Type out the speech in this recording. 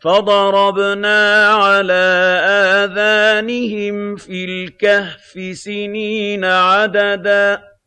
فَضَرَبْنَا عَلَىٰ آذَانِهِمْ فِي الْكَهْفِ سِنِينَ عَدَدًا.